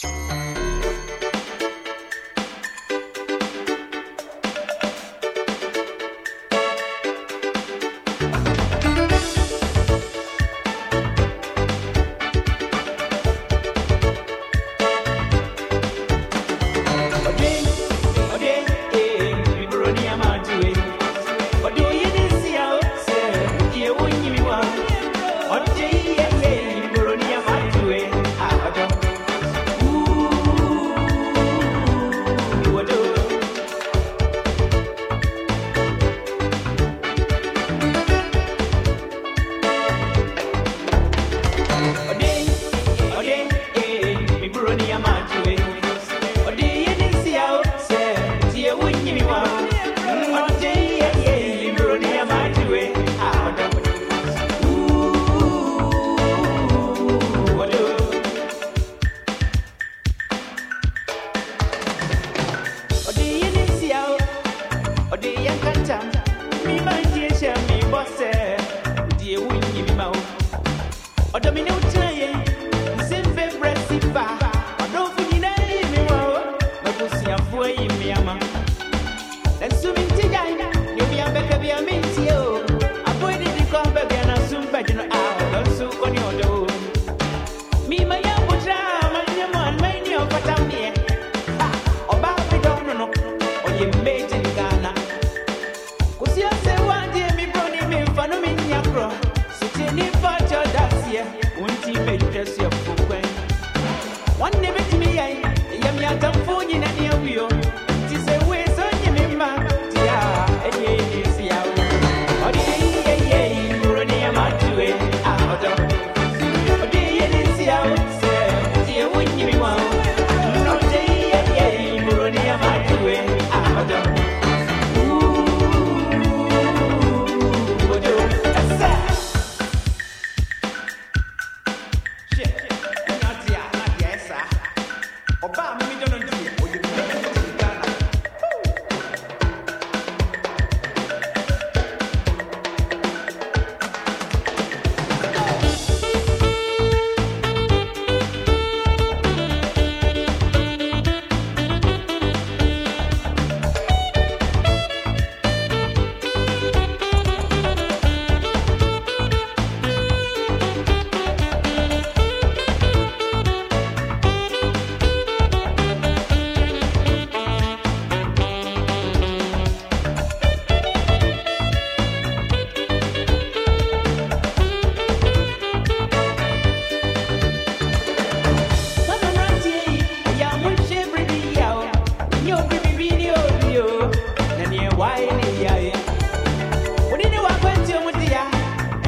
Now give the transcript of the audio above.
Bye. Minha mão one